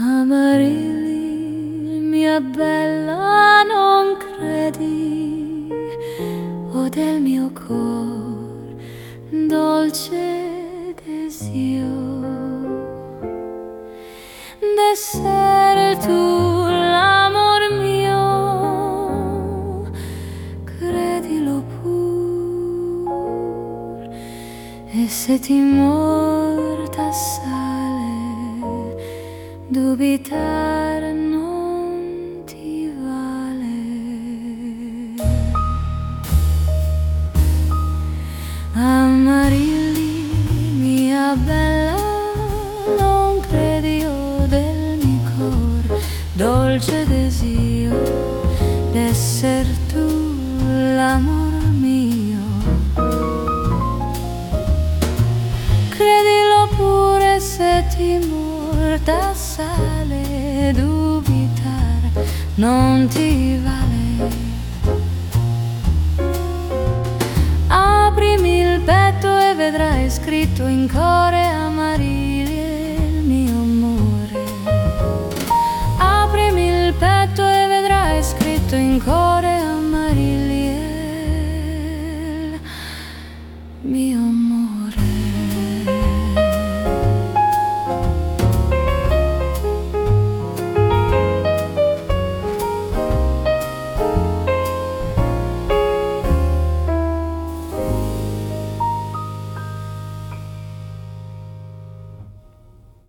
Amarilli, mia bella, non credi. O del mio cor dolce desio. D'essere tu l'amor mio Credilo pur. E se ti morta sai dubitare non ti vale. Amarilli, mia bella, non credi io del mio cor, dolce desio d'esser tu l'amor mio. Credilo pure se ti morta sale dubitar non ti vale. Aprimi il petto e vedrai scritto in core amarillo